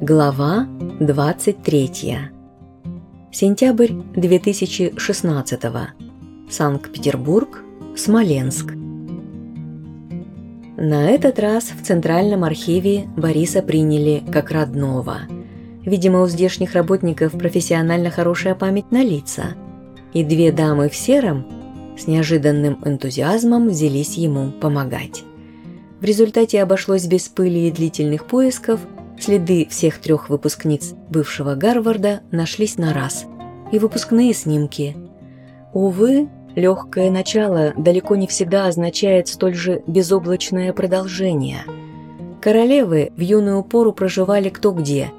Глава 23. Сентябрь 2016. Санкт-Петербург, Смоленск. На этот раз в Центральном архиве Бориса приняли как родного. Видимо, у здешних работников профессионально хорошая память на лица. И две дамы в сером с неожиданным энтузиазмом взялись ему помогать. В результате обошлось без пыли и длительных поисков – Следы всех трех выпускниц бывшего Гарварда нашлись на раз. И выпускные снимки. Увы, легкое начало далеко не всегда означает столь же безоблачное продолжение. Королевы в юную пору проживали кто где,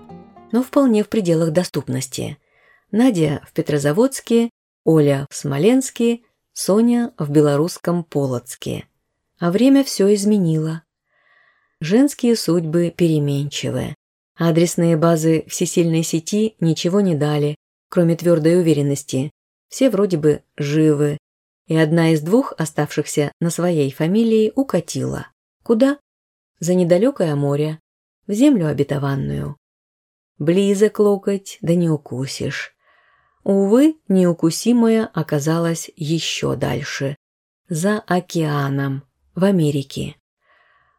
но вполне в пределах доступности. Надя в Петрозаводске, Оля в Смоленске, Соня в белорусском Полоцке. А время все изменило. Женские судьбы переменчивы. Адресные базы всесильной сети ничего не дали, кроме твердой уверенности. Все вроде бы живы. И одна из двух, оставшихся на своей фамилии, укатила. Куда? За недалекое море, в землю обетованную. Близок локоть, да не укусишь. Увы, неукусимая оказалась еще дальше. За океаном, в Америке.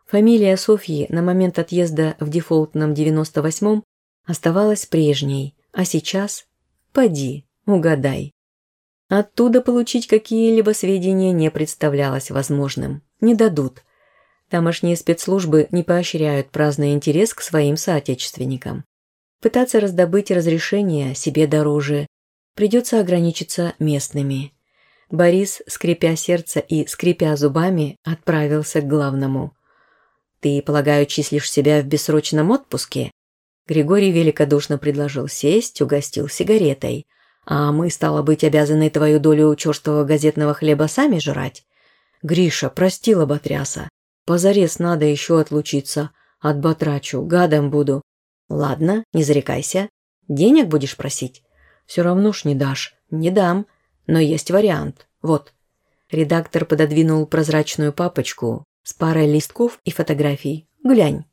Фамилия Софьи на момент отъезда в дефолтном 98-м оставалась прежней, а сейчас – поди, угадай. Оттуда получить какие-либо сведения не представлялось возможным. Не дадут. Тамошние спецслужбы не поощряют праздный интерес к своим соотечественникам. Пытаться раздобыть разрешение себе дороже. Придется ограничиться местными. Борис, скрипя сердце и скрипя зубами, отправился к главному – «Ты, полагаю, числишь себя в бессрочном отпуске?» Григорий великодушно предложил сесть, угостил сигаретой. «А мы, стало быть, обязаны твою долю черствого газетного хлеба сами жрать?» «Гриша, прости лоботряса. Позарез надо еще отлучиться. Отбатрачу, гадом буду». «Ладно, не зарекайся. Денег будешь просить?» «Все равно ж не дашь». «Не дам. Но есть вариант. Вот». Редактор пододвинул прозрачную папочку, с парой листков и фотографий. Глянь».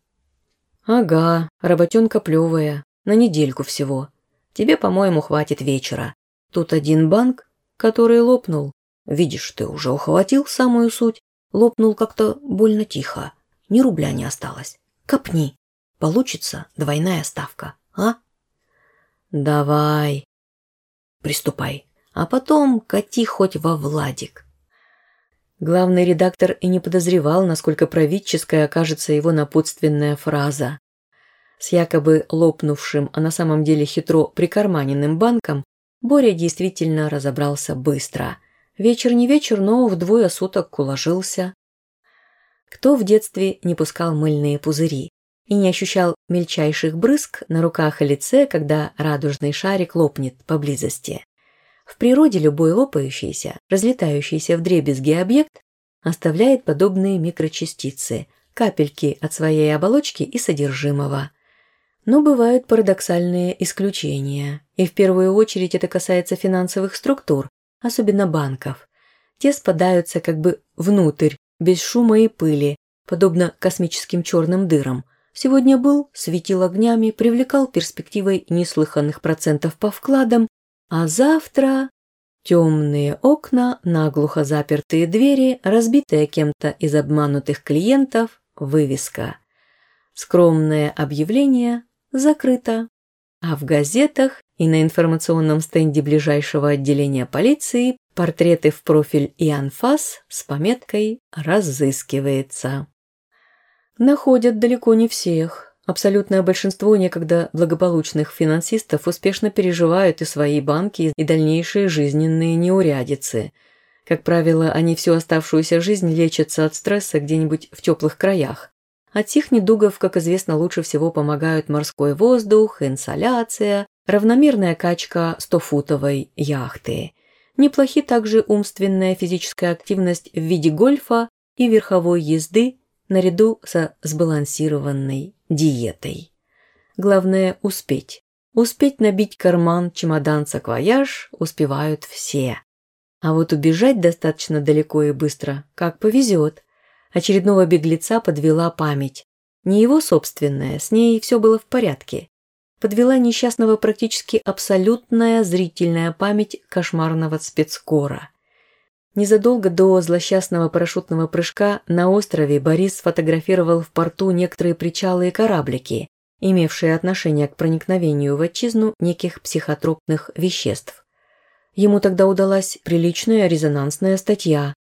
«Ага, работенка плевая, на недельку всего. Тебе, по-моему, хватит вечера. Тут один банк, который лопнул. Видишь, ты уже ухватил самую суть. Лопнул как-то больно тихо. Ни рубля не осталось. Копни. Получится двойная ставка, а? Давай. Приступай. А потом кати хоть во Владик. Главный редактор и не подозревал, насколько правительской окажется его напутственная фраза. С якобы лопнувшим, а на самом деле хитро прикарманенным банком Боря действительно разобрался быстро. Вечер не вечер, но вдвое суток уложился. Кто в детстве не пускал мыльные пузыри и не ощущал мельчайших брызг на руках и лице, когда радужный шарик лопнет поблизости? В природе любой лопающийся, разлетающийся в дребезги объект оставляет подобные микрочастицы, капельки от своей оболочки и содержимого. Но бывают парадоксальные исключения, и в первую очередь это касается финансовых структур, особенно банков. Те спадаются как бы внутрь, без шума и пыли, подобно космическим черным дырам. Сегодня был, светил огнями, привлекал перспективой неслыханных процентов по вкладам а завтра темные окна, наглухо запертые двери, разбитая кем-то из обманутых клиентов, вывеска. Скромное объявление закрыто. А в газетах и на информационном стенде ближайшего отделения полиции портреты в профиль и анфас с пометкой «Разыскивается». Находят далеко не всех. Абсолютное большинство некогда благополучных финансистов успешно переживают и свои банки, и дальнейшие жизненные неурядицы. Как правило, они всю оставшуюся жизнь лечатся от стресса где-нибудь в теплых краях. От сих недугов, как известно, лучше всего помогают морской воздух, инсоляция, равномерная качка стофутовой яхты. Неплохи также умственная физическая активность в виде гольфа и верховой езды наряду со сбалансированной диетой. Главное – успеть. Успеть набить карман, чемодан, саквояж успевают все. А вот убежать достаточно далеко и быстро, как повезет. Очередного беглеца подвела память. Не его собственная, с ней все было в порядке. Подвела несчастного практически абсолютная зрительная память кошмарного спецкора. Незадолго до злосчастного парашютного прыжка на острове Борис сфотографировал в порту некоторые причалы и кораблики, имевшие отношение к проникновению в отчизну неких психотропных веществ. Ему тогда удалась приличная резонансная статья.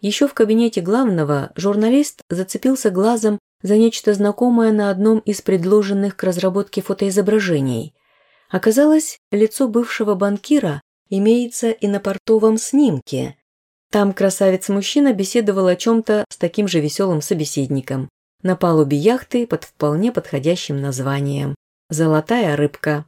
Еще в кабинете главного журналист зацепился глазом за нечто знакомое на одном из предложенных к разработке фотоизображений. Оказалось, лицо бывшего банкира имеется и на портовом снимке. Там красавец-мужчина беседовал о чем-то с таким же веселым собеседником. На палубе яхты под вполне подходящим названием «Золотая рыбка».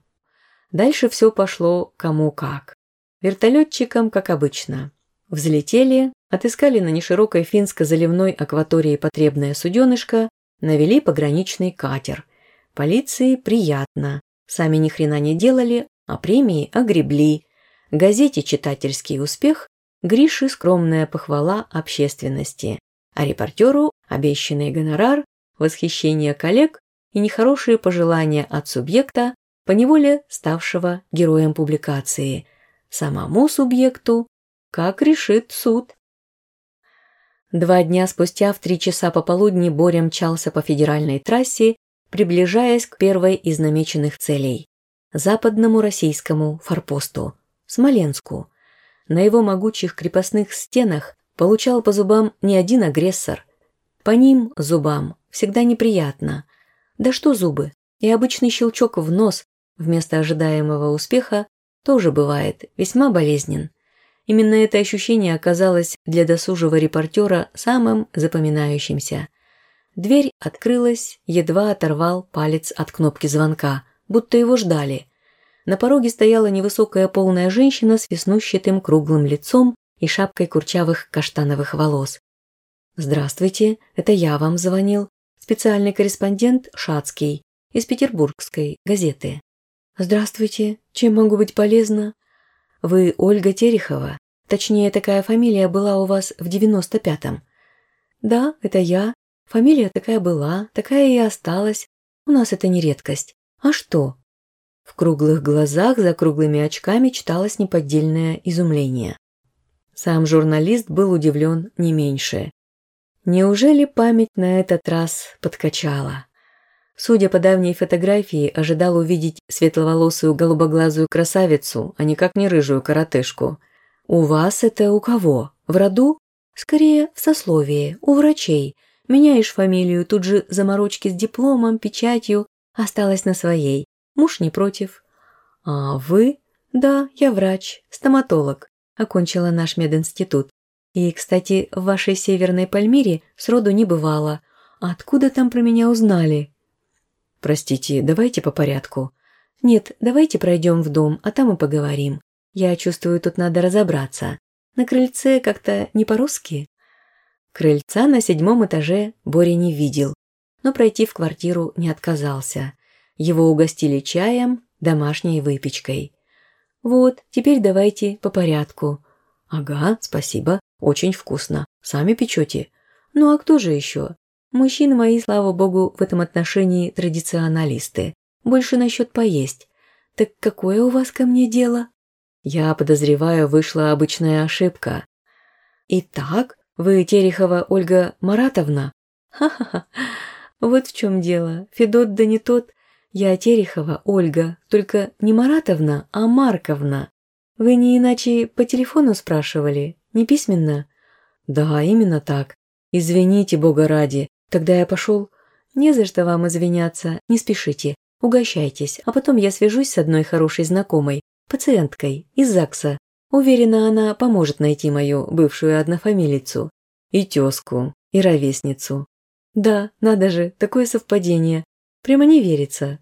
Дальше все пошло кому как. Вертолетчикам, как обычно. Взлетели, отыскали на неширокой финско-заливной акватории потребное суденышко, навели пограничный катер. Полиции приятно. Сами ни хрена не делали, а премии огребли. Газете «Читательский успех» Гриши скромная похвала общественности, а репортеру обещанный гонорар, восхищение коллег и нехорошие пожелания от субъекта, поневоле ставшего героем публикации – самому субъекту, как решит суд. Два дня спустя в три часа пополудни Боря мчался по федеральной трассе, приближаясь к первой из намеченных целей – западному российскому форпосту – Смоленску. На его могучих крепостных стенах получал по зубам не один агрессор. По ним, зубам, всегда неприятно. Да что зубы, и обычный щелчок в нос вместо ожидаемого успеха тоже бывает весьма болезнен. Именно это ощущение оказалось для досужего репортера самым запоминающимся. Дверь открылась, едва оторвал палец от кнопки звонка, будто его ждали. На пороге стояла невысокая полная женщина с веснущатым круглым лицом и шапкой курчавых каштановых волос. «Здравствуйте, это я вам звонил. Специальный корреспондент Шацкий из петербургской газеты». «Здравствуйте. Чем могу быть полезна?» «Вы Ольга Терехова. Точнее, такая фамилия была у вас в девяносто пятом». «Да, это я. Фамилия такая была, такая и осталась. У нас это не редкость. А что?» В круглых глазах за круглыми очками читалось неподдельное изумление. Сам журналист был удивлен не меньше. Неужели память на этот раз подкачала? Судя по давней фотографии, ожидал увидеть светловолосую голубоглазую красавицу, а никак не рыжую коротышку. «У вас это у кого? В роду?» «Скорее, в сословии, у врачей. Меняешь фамилию, тут же заморочки с дипломом, печатью. Осталась на своей. Муж не против». «А вы?» «Да, я врач, стоматолог. Окончила наш мединститут. И, кстати, в вашей Северной Пальмире сроду не бывало. Откуда там про меня узнали?» «Простите, давайте по порядку». «Нет, давайте пройдем в дом, а там и поговорим. Я чувствую, тут надо разобраться. На крыльце как-то не по-русски». Крыльца на седьмом этаже Боря не видел, но пройти в квартиру не отказался. Его угостили чаем, домашней выпечкой. «Вот, теперь давайте по порядку». «Ага, спасибо, очень вкусно. Сами печете?» «Ну а кто же еще? Мужчины мои, слава богу, в этом отношении традиционалисты. Больше насчет поесть. Так какое у вас ко мне дело? Я подозреваю, вышла обычная ошибка. Итак, вы Терехова Ольга Маратовна? Ха-ха-ха. Вот в чем дело. Федот да не тот. Я Терехова Ольга, только не Маратовна, а Марковна. Вы не иначе по телефону спрашивали, не письменно? Да, именно так. Извините, бога ради, Тогда я пошел. Не за что вам извиняться, не спешите. Угощайтесь, а потом я свяжусь с одной хорошей знакомой, пациенткой из ЗАГСа. Уверена, она поможет найти мою бывшую однофамилицу. И тезку, и ровесницу. Да, надо же, такое совпадение. Прямо не верится.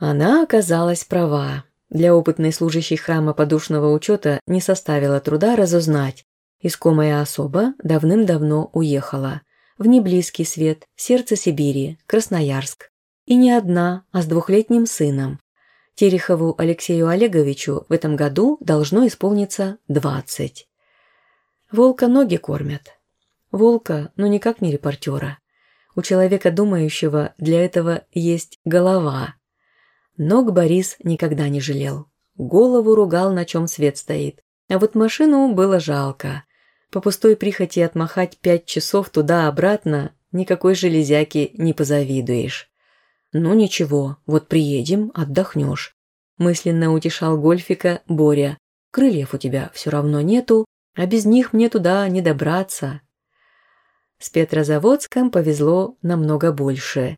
Она оказалась права. Для опытной служащей храма подушного учета не составило труда разузнать. Искомая особа давным-давно уехала в неблизкий свет, сердце Сибири, Красноярск. И не одна, а с двухлетним сыном. Терехову Алексею Олеговичу в этом году должно исполниться 20. Волка ноги кормят. Волка, но никак не репортера. У человека, думающего, для этого есть голова. Ног Борис никогда не жалел. Голову ругал, на чем свет стоит. А вот машину было жалко. По пустой прихоти отмахать пять часов туда-обратно никакой железяки не позавидуешь. «Ну ничего, вот приедем, отдохнешь», – мысленно утешал Гольфика Боря. «Крыльев у тебя все равно нету, а без них мне туда не добраться». С Петрозаводском повезло намного больше.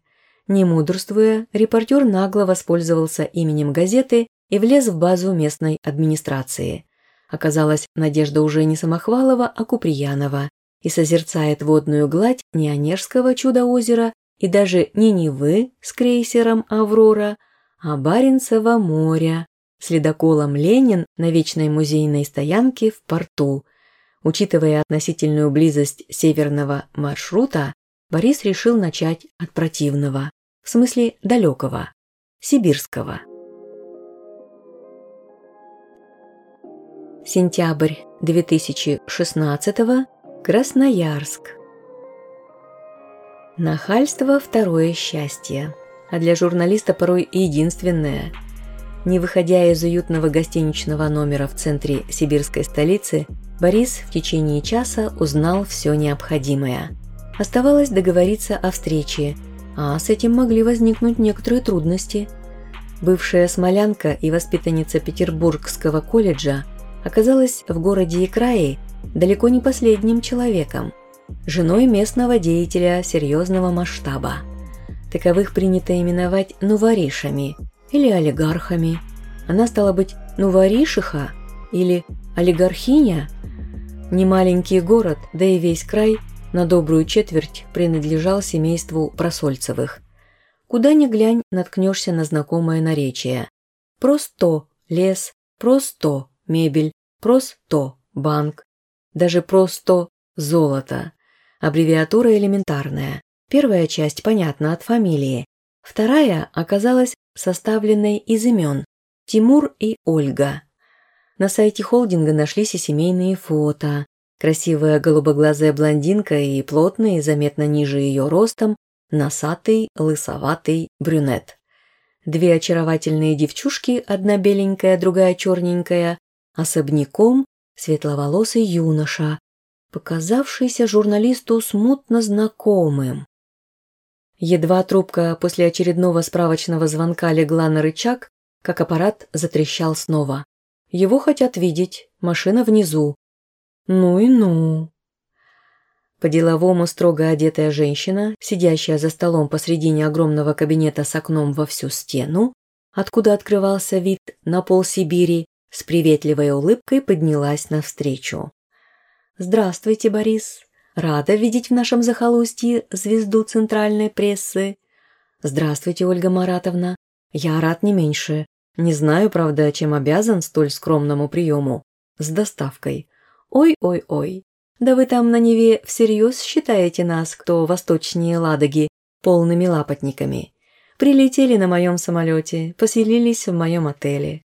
Не мудрствуя, репортер нагло воспользовался именем газеты и влез в базу местной администрации. Оказалось, Надежда уже не Самохвалова, а Куприянова, и созерцает водную гладь не Онежского чудо-озера и даже не Невы с крейсером «Аврора», а Баренцева моря с ледоколом «Ленин» на вечной музейной стоянке в порту. Учитывая относительную близость северного маршрута, Борис решил начать от противного, в смысле далекого, сибирского. Сентябрь 2016 Красноярск. Нахальство – второе счастье, а для журналиста порой единственное. Не выходя из уютного гостиничного номера в центре сибирской столицы, Борис в течение часа узнал все необходимое. Оставалось договориться о встрече, а с этим могли возникнуть некоторые трудности. Бывшая смолянка и воспитанница Петербургского колледжа оказалась в городе Икраи далеко не последним человеком, женой местного деятеля серьезного масштаба. Таковых принято именовать нуворишами или олигархами. Она стала быть нуворишиха или олигархиня. Немаленький город, да и весь край на добрую четверть принадлежал семейству Просольцевых. Куда ни глянь, наткнешься на знакомое наречие. Просто лес, просто мебель, просто банк, даже просто золото. Аббревиатура элементарная. Первая часть понятна от фамилии. Вторая оказалась составленной из имен Тимур и Ольга. На сайте холдинга нашлись и семейные фото. Красивая голубоглазая блондинка и плотный, заметно ниже ее ростом, носатый, лысоватый брюнет. Две очаровательные девчушки, одна беленькая, другая черненькая, особняком светловолосый юноша, показавшийся журналисту смутно знакомым. Едва трубка после очередного справочного звонка легла на рычаг, как аппарат затрещал снова. Его хотят видеть, машина внизу. Ну и ну. По-деловому строго одетая женщина, сидящая за столом посредине огромного кабинета с окном во всю стену, откуда открывался вид на пол Сибири, с приветливой улыбкой поднялась навстречу. «Здравствуйте, Борис. Рада видеть в нашем захолустье звезду центральной прессы. Здравствуйте, Ольга Маратовна. Я рад не меньше. Не знаю, правда, чем обязан столь скромному приему. С доставкой. Ой-ой-ой. Да вы там на Неве всерьез считаете нас, кто восточнее Ладоги, полными лапотниками. Прилетели на моем самолете, поселились в моем отеле.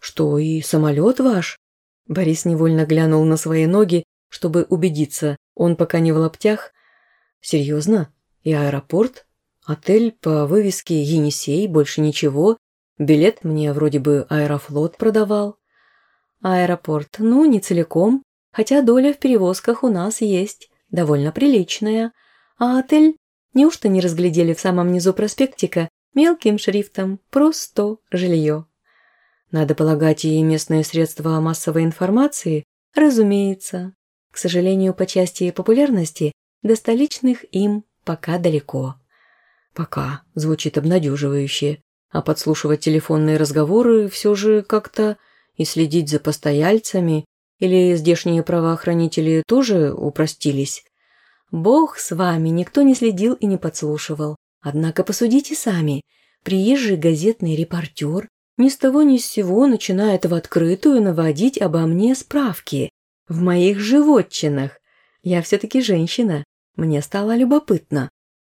«Что, и самолет ваш?» Борис невольно глянул на свои ноги, чтобы убедиться, он пока не в лаптях. «Серьезно? И аэропорт? Отель по вывеске «Енисей», больше ничего? Билет мне вроде бы Аэрофлот продавал». «Аэропорт, ну, не целиком, хотя доля в перевозках у нас есть, довольно приличная. А отель? Неужто не разглядели в самом низу проспектика мелким шрифтом «Просто жилье»?» Надо полагать, и местные средства массовой информации? Разумеется. К сожалению, по части популярности до столичных им пока далеко. Пока звучит обнадеживающе, а подслушивать телефонные разговоры все же как-то и следить за постояльцами или здешние правоохранители тоже упростились. Бог с вами, никто не следил и не подслушивал. Однако посудите сами. Приезжий газетный репортер ни с того ни с сего начинает в открытую наводить обо мне справки. В моих животчинах. Я все-таки женщина. Мне стало любопытно.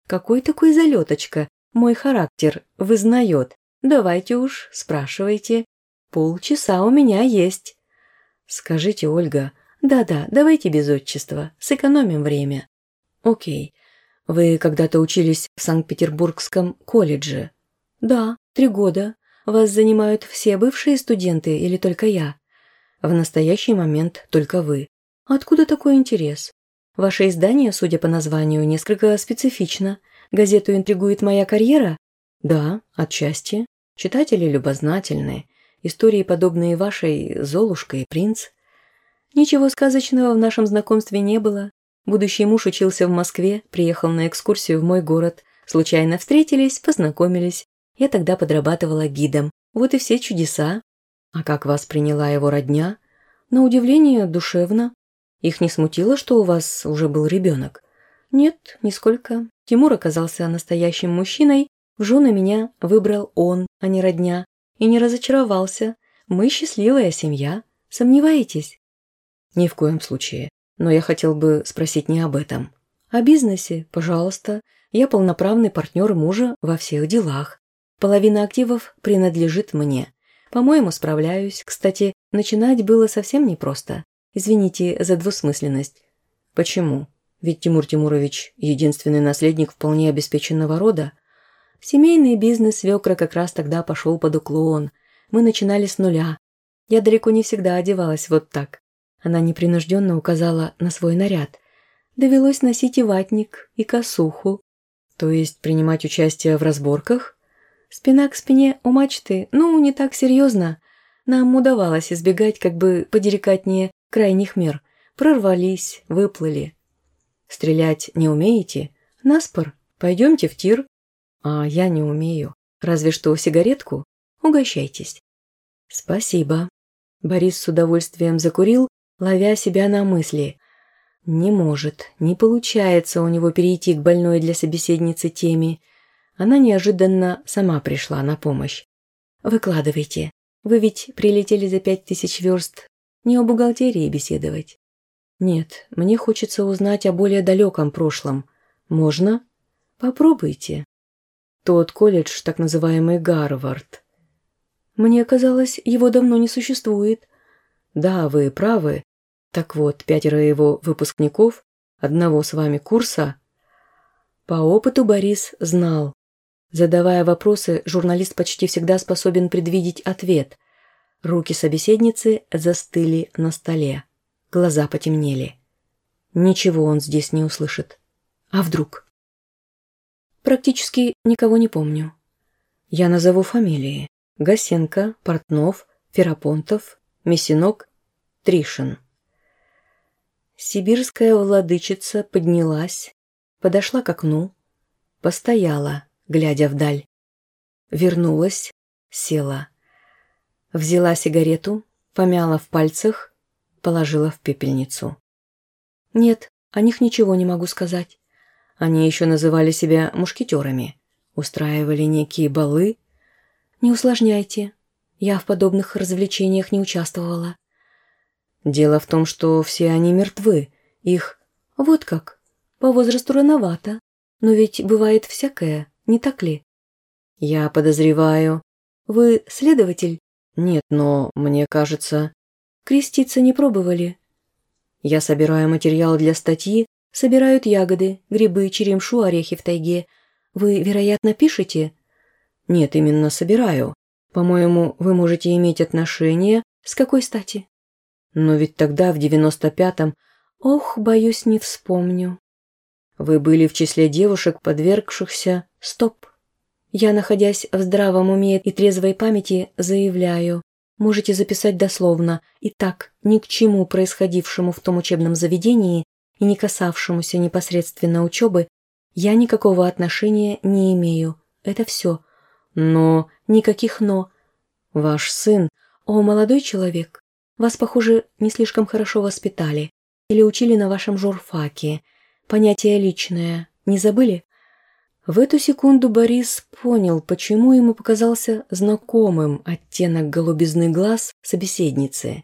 Какой такой залеточка? Мой характер вызнает. Давайте уж, спрашивайте. Полчаса у меня есть. Скажите, Ольга, Да-да, давайте без отчества, сэкономим время. Окей. Вы когда-то учились в Санкт-Петербургском колледже? Да, три года. Вас занимают все бывшие студенты или только я? В настоящий момент только вы. Откуда такой интерес? Ваше издание, судя по названию, несколько специфично. Газету интригует моя карьера? Да, отчасти. Читатели любознательные. Истории, подобные вашей «Золушка» и «Принц». Ничего сказочного в нашем знакомстве не было. Будущий муж учился в Москве, приехал на экскурсию в мой город. Случайно встретились, познакомились. Я тогда подрабатывала гидом. Вот и все чудеса. А как вас приняла его родня? На удивление, душевно. Их не смутило, что у вас уже был ребенок? Нет, нисколько. Тимур оказался настоящим мужчиной. В жены меня выбрал он, а не родня. И не разочаровался. Мы счастливая семья. Сомневаетесь? Ни в коем случае. Но я хотел бы спросить не об этом. О бизнесе, пожалуйста. Я полноправный партнер мужа во всех делах. Половина активов принадлежит мне. По-моему, справляюсь. Кстати, начинать было совсем непросто. Извините за двусмысленность. Почему? Ведь Тимур Тимурович – единственный наследник вполне обеспеченного рода. Семейный бизнес свекра как раз тогда пошел под уклон. Мы начинали с нуля. Я далеко не всегда одевалась вот так. Она непринужденно указала на свой наряд. Довелось носить и ватник, и косуху. То есть принимать участие в разборках? Спина к спине у мачты, ну, не так серьезно. Нам удавалось избегать как бы поделикатнее крайних мер. Прорвались, выплыли. Стрелять не умеете? Наспор, пойдемте в тир. А я не умею. Разве что сигаретку. Угощайтесь. Спасибо. Борис с удовольствием закурил, ловя себя на мысли. Не может, не получается у него перейти к больной для собеседницы теме. Она неожиданно сама пришла на помощь. «Выкладывайте. Вы ведь прилетели за пять тысяч верст. Не о бухгалтерии беседовать». «Нет, мне хочется узнать о более далеком прошлом. Можно?» «Попробуйте». «Тот колледж, так называемый Гарвард». «Мне казалось, его давно не существует». «Да, вы правы. Так вот, пятеро его выпускников, одного с вами курса. По опыту Борис знал. Задавая вопросы, журналист почти всегда способен предвидеть ответ. Руки собеседницы застыли на столе. Глаза потемнели. Ничего он здесь не услышит. А вдруг? Практически никого не помню. Я назову фамилии. Гасенко, Портнов, Ферапонтов, Мессинок, Тришин. Сибирская владычица поднялась, подошла к окну, постояла, глядя вдаль. Вернулась, села. Взяла сигарету, помяла в пальцах, положила в пепельницу. Нет, о них ничего не могу сказать. Они еще называли себя мушкетерами, устраивали некие балы. Не усложняйте, я в подобных развлечениях не участвовала. Дело в том, что все они мертвы. Их... Вот как. По возрасту рановато. Но ведь бывает всякое, не так ли? Я подозреваю. Вы следователь? Нет, но мне кажется... Креститься не пробовали? Я собираю материал для статьи, собирают ягоды, грибы, черемшу, орехи в тайге. Вы, вероятно, пишете? Нет, именно собираю. По-моему, вы можете иметь отношение... С какой стати? Но ведь тогда, в девяносто пятом, ох, боюсь, не вспомню. Вы были в числе девушек, подвергшихся... Стоп. Я, находясь в здравом уме и трезвой памяти, заявляю. Можете записать дословно. Итак, ни к чему происходившему в том учебном заведении и не касавшемуся непосредственно учебы я никакого отношения не имею. Это все. Но, никаких «но». Ваш сын, о, молодой человек, вас, похоже, не слишком хорошо воспитали или учили на вашем журфаке. Понятие личное не забыли? В эту секунду Борис понял, почему ему показался знакомым оттенок голубизны глаз собеседницы.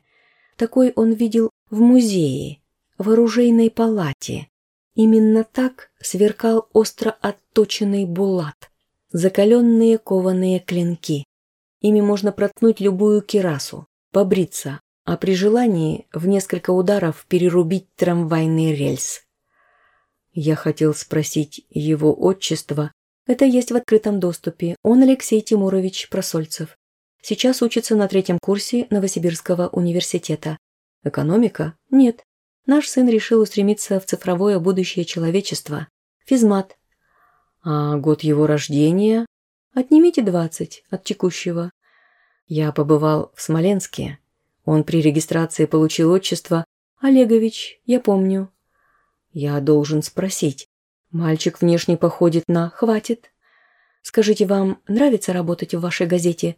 Такой он видел в музее, в оружейной палате. Именно так сверкал остро отточенный булат, закаленные кованые клинки. Ими можно проткнуть любую кирасу, побриться, а при желании в несколько ударов перерубить трамвайный рельс. Я хотел спросить его отчество. Это есть в открытом доступе. Он Алексей Тимурович Просольцев. Сейчас учится на третьем курсе Новосибирского университета. Экономика? Нет. Наш сын решил устремиться в цифровое будущее человечества. Физмат. А год его рождения? Отнимите 20 от текущего. Я побывал в Смоленске. Он при регистрации получил отчество Олегович, я помню. Я должен спросить. Мальчик внешне походит на «хватит». Скажите, вам нравится работать в вашей газете?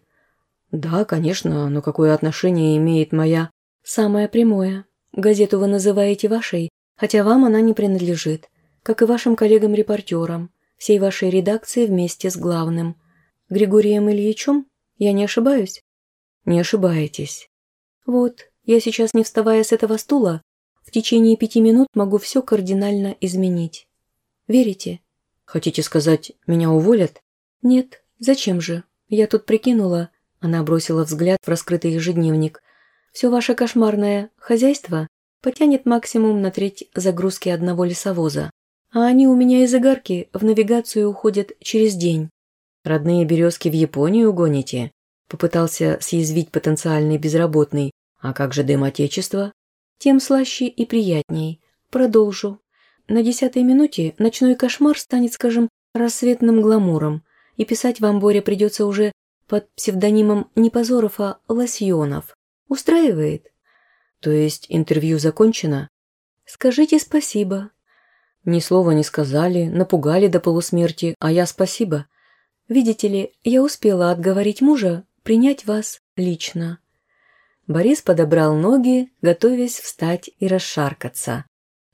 Да, конечно, но какое отношение имеет моя «самое прямое»? Газету вы называете вашей, хотя вам она не принадлежит, как и вашим коллегам-репортерам, всей вашей редакции вместе с главным. Григорием Ильичем? Я не ошибаюсь? Не ошибаетесь. Вот, я сейчас, не вставая с этого стула, в течение пяти минут могу все кардинально изменить. Верите? Хотите сказать, меня уволят? Нет, зачем же? Я тут прикинула. Она бросила взгляд в раскрытый ежедневник – все ваше кошмарное хозяйство потянет максимум на треть загрузки одного лесовоза. А они у меня из игарки в навигацию уходят через день. Родные березки в Японию гоните? Попытался съязвить потенциальный безработный. А как же дым отечества? Тем слаще и приятней. Продолжу. На десятой минуте ночной кошмар станет, скажем, рассветным гламуром, и писать вам, Боря, придется уже под псевдонимом не Позоров, а Лосьонов. Устраивает? То есть интервью закончено? Скажите спасибо. Ни слова не сказали, напугали до полусмерти, а я спасибо. Видите ли, я успела отговорить мужа принять вас лично. Борис подобрал ноги, готовясь встать и расшаркаться.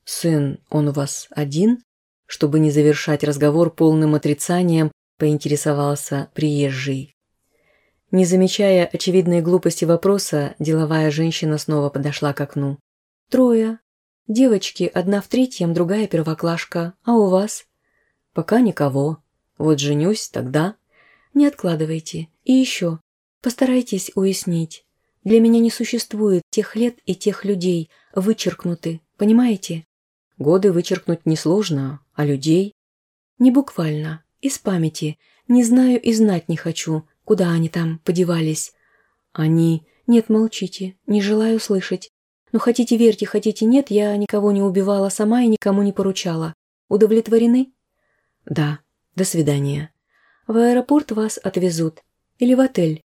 «Сын, он у вас один?» Чтобы не завершать разговор полным отрицанием, поинтересовался приезжий. Не замечая очевидной глупости вопроса, деловая женщина снова подошла к окну. «Трое. Девочки, одна в третьем, другая первоклашка. А у вас?» «Пока никого. Вот женюсь, тогда...» «Не откладывайте. И еще. Постарайтесь уяснить. Для меня не существует тех лет и тех людей, вычеркнуты, понимаете?» «Годы вычеркнуть несложно, а людей?» «Не буквально. Из памяти. Не знаю и знать не хочу, Куда они там подевались? Они... Нет, молчите, не желаю слышать. Но хотите верьте, хотите нет, я никого не убивала сама и никому не поручала. Удовлетворены? Да. До свидания. В аэропорт вас отвезут. Или в отель?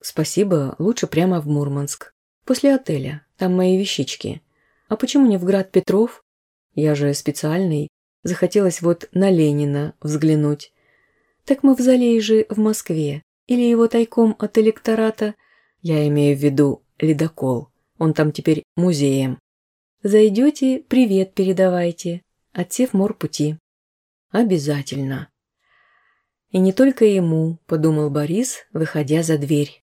Спасибо, лучше прямо в Мурманск. После отеля. Там мои вещички. А почему не в Град Петров? Я же специальный. Захотелось вот на Ленина взглянуть. Так мы в Залейже в Москве. Или его тайком от электората? Я имею в виду ледокол. Он там теперь музеем. Зайдете, привет передавайте. Отсев морпути. Обязательно. И не только ему, подумал Борис, выходя за дверь.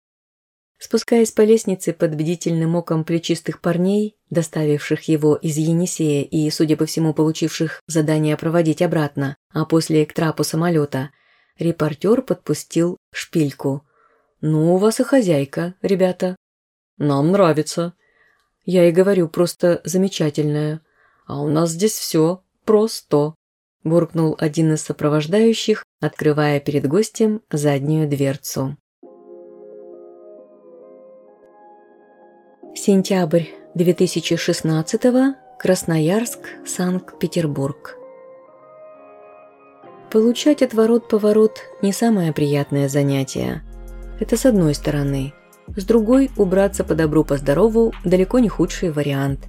Спускаясь по лестнице под бдительным оком плечистых парней, доставивших его из Енисея и, судя по всему, получивших задание проводить обратно, а после к трапу самолета, Репортер подпустил шпильку. «Ну, у вас и хозяйка, ребята». «Нам нравится». «Я и говорю, просто замечательная. А у нас здесь все просто», – буркнул один из сопровождающих, открывая перед гостем заднюю дверцу. Сентябрь 2016 Красноярск, Санкт-Петербург. Получать отворот-поворот – не самое приятное занятие. Это с одной стороны. С другой – убраться по добру, по здорову – далеко не худший вариант.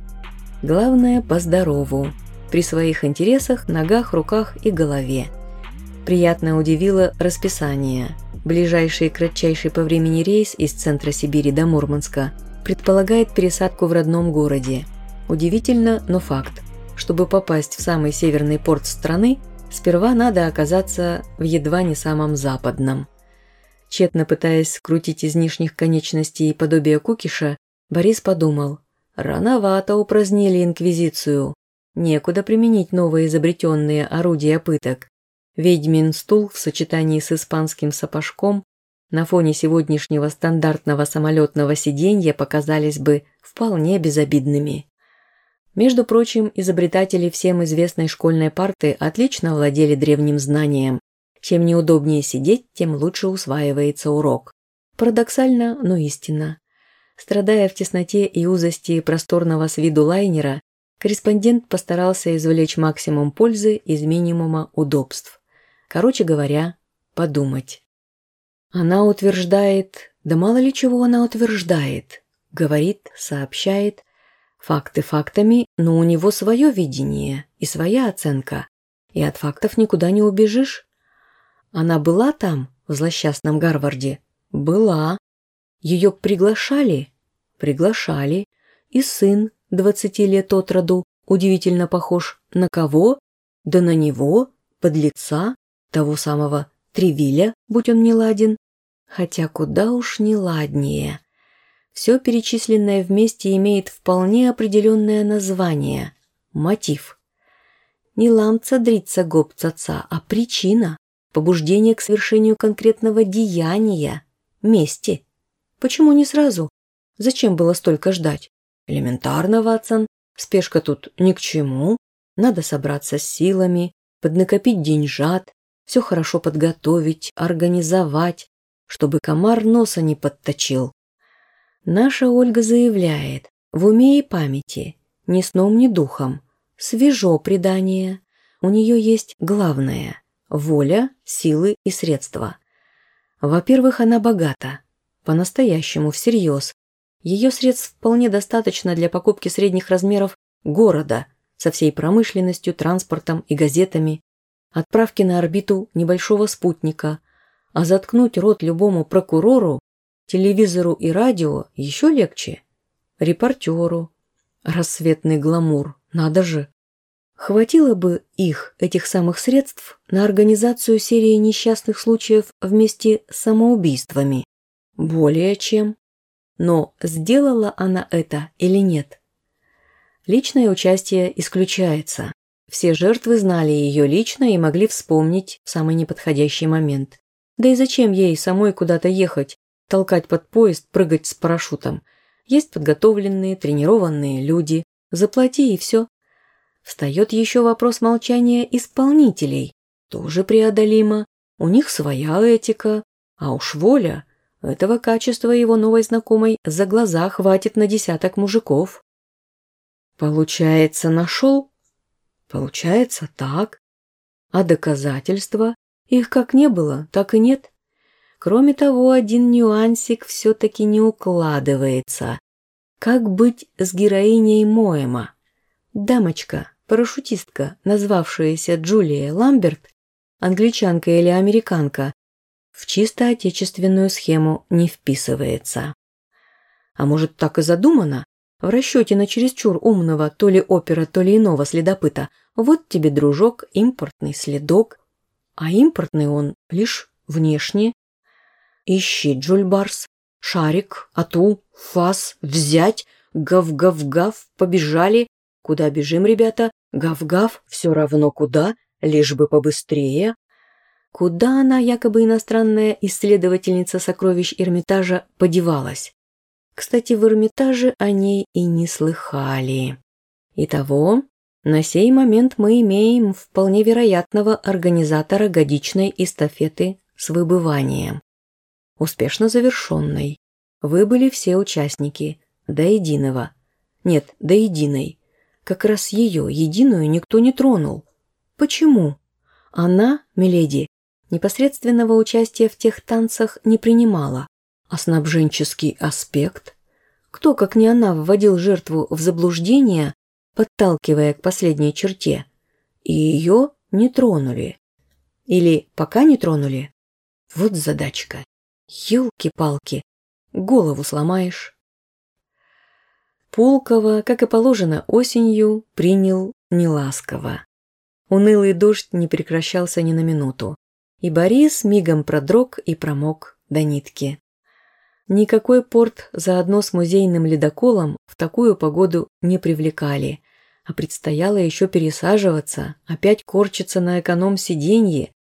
Главное – по здорову. При своих интересах, ногах, руках и голове. Приятно удивило расписание. Ближайший и кратчайший по времени рейс из центра Сибири до Мурманска предполагает пересадку в родном городе. Удивительно, но факт. Чтобы попасть в самый северный порт страны – Сперва надо оказаться в едва не самом западном. Тщетно пытаясь скрутить из нижних конечностей подобие кукиша, Борис подумал, рановато упразднили инквизицию. Некуда применить новые изобретенные орудия пыток. Ведьмин стул в сочетании с испанским сапожком на фоне сегодняшнего стандартного самолетного сиденья показались бы вполне безобидными. Между прочим, изобретатели всем известной школьной парты отлично владели древним знанием. Чем неудобнее сидеть, тем лучше усваивается урок. Парадоксально, но истинно. Страдая в тесноте и узости просторного с виду лайнера, корреспондент постарался извлечь максимум пользы из минимума удобств. Короче говоря, подумать. Она утверждает, да мало ли чего она утверждает, говорит, сообщает, факты фактами, но у него свое видение и своя оценка, и от фактов никуда не убежишь. Она была там, в злосчастном Гарварде? Была. Ее приглашали? Приглашали. И сын, двадцати лет от роду, удивительно похож на кого? Да на него, подлеца, того самого Тревиля, будь он не ладен. Хотя куда уж не ладнее. Все перечисленное вместе имеет вполне определенное название – мотив. Не ламца дрится гопцаца, а причина, побуждение к совершению конкретного деяния, мести. Почему не сразу? Зачем было столько ждать? Элементарно, Ватсон, спешка тут ни к чему. Надо собраться с силами, поднакопить деньжат, все хорошо подготовить, организовать, чтобы комар носа не подточил. Наша Ольга заявляет, в уме и памяти, ни сном, ни духом, свежо предание, у нее есть главное – воля, силы и средства. Во-первых, она богата, по-настоящему, всерьез. Ее средств вполне достаточно для покупки средних размеров города со всей промышленностью, транспортом и газетами, отправки на орбиту небольшого спутника, а заткнуть рот любому прокурору, телевизору и радио еще легче. Репортеру. Рассветный гламур, надо же. Хватило бы их, этих самых средств, на организацию серии несчастных случаев вместе с самоубийствами. Более чем. Но сделала она это или нет? Личное участие исключается. Все жертвы знали ее лично и могли вспомнить в самый неподходящий момент. Да и зачем ей самой куда-то ехать, толкать под поезд, прыгать с парашютом? Есть подготовленные, тренированные люди. Заплати и все. Встает еще вопрос молчания исполнителей. Тоже преодолимо. У них своя этика. А уж воля. Этого качества его новой знакомой за глаза хватит на десяток мужиков. Получается, нашел? Получается так. А доказательства? Их как не было, так и нет. Кроме того, один нюансик все-таки не укладывается. Как быть с героиней Моэма? Дамочка, парашютистка, назвавшаяся Джулия Ламберт, англичанка или американка, в чисто отечественную схему не вписывается. А может, так и задумано? В расчете на чересчур умного то ли опера, то ли иного следопыта. Вот тебе, дружок, импортный следок. А импортный он лишь внешне. Ищи, Джульбарс. Шарик, ату, фас, взять. Гав-гав-гав, побежали. Куда бежим, ребята? Гав-гав, все равно куда, лишь бы побыстрее. Куда она, якобы иностранная исследовательница сокровищ Эрмитажа, подевалась? Кстати, в Эрмитаже о ней и не слыхали. Итого, на сей момент мы имеем вполне вероятного организатора годичной эстафеты с выбыванием. Успешно завершенной. Выбыли все участники, до единого. Нет, до единой. Как раз ее, единую, никто не тронул. Почему? Она, миледи, непосредственного участия в тех танцах не принимала. А снабженческий аспект? Кто, как не она, вводил жертву в заблуждение, подталкивая к последней черте? И ее не тронули. Или пока не тронули? Вот задачка. Елки-палки, голову сломаешь. Пулково, как и положено осенью, принял неласково. Унылый дождь не прекращался ни на минуту, и Борис мигом продрог и промок до нитки. Никакой порт заодно с музейным ледоколом в такую погоду не привлекали, а предстояло еще пересаживаться, опять корчиться на эконом-сиденье.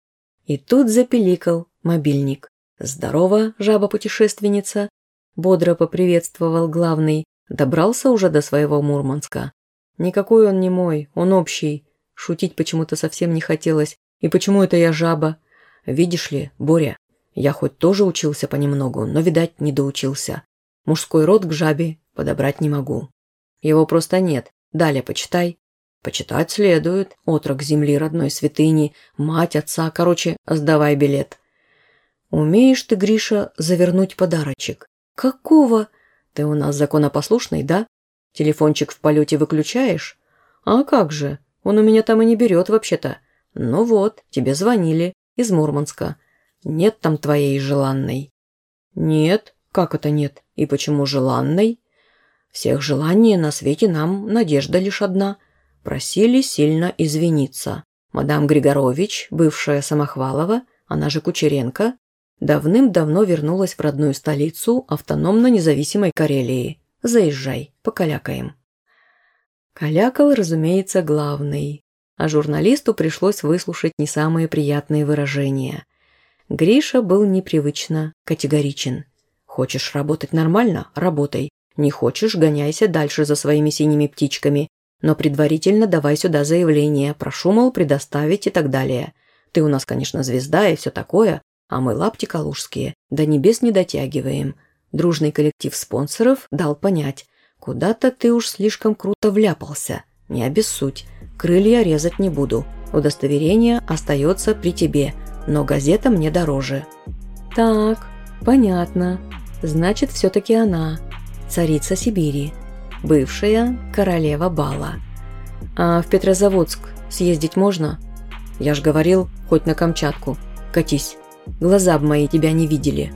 И тут запеликал мобильник. «Здорово, жаба-путешественница!» Бодро поприветствовал главный. Добрался уже до своего Мурманска. Никакой он не мой, он общий. Шутить почему-то совсем не хотелось. И почему это я жаба? Видишь ли, Боря, я хоть тоже учился понемногу, но, видать, не доучился. Мужской род к жабе подобрать не могу. Его просто нет. Далее почитай. Почитать следует. Отрок земли родной святыни, мать, отца, короче, сдавай билет. Умеешь ты, Гриша, завернуть подарочек? Какого? Ты у нас законопослушный, да? Телефончик в полете выключаешь? А как же? Он у меня там и не берет вообще-то. Ну вот, тебе звонили. Из Мурманска. Нет там твоей желанной. Нет? Как это нет? И почему желанной? Всех желаний на свете нам надежда лишь одна. Просили сильно извиниться. Мадам Григорович, бывшая Самохвалова, она же Кучеренко, давным-давно вернулась в родную столицу автономно-независимой Карелии. Заезжай, покалякаем. Калякал, разумеется, главный. А журналисту пришлось выслушать не самые приятные выражения. Гриша был непривычно категоричен. «Хочешь работать нормально – работай. Не хочешь – гоняйся дальше за своими синими птичками. Но предварительно давай сюда заявление, прошу, мол, предоставить и так далее. Ты у нас, конечно, звезда и все такое, а мы лапти калужские, до небес не дотягиваем. Дружный коллектив спонсоров дал понять, куда-то ты уж слишком круто вляпался. Не обессудь, крылья резать не буду. Удостоверение остается при тебе, но газета мне дороже. Так, понятно. Значит, все-таки она, царица Сибири, бывшая королева бала. А в Петрозаводск съездить можно? Я ж говорил, хоть на Камчатку. Катись. Глаза б мои тебя не видели.